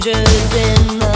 strangers in the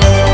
day